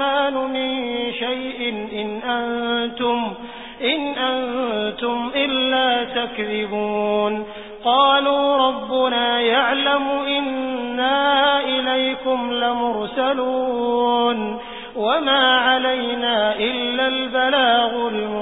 الرحمن من شيء إن أنتم, إن أنتم إلا تكذبون. قالوا ربنا يعلم إنا إليكم لمرسلون. وما علينا إلا البلاغ المبين.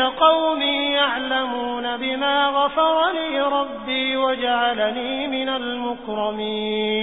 قومي يعلمون بما غفر لي ربي وجعلني من المكرمين.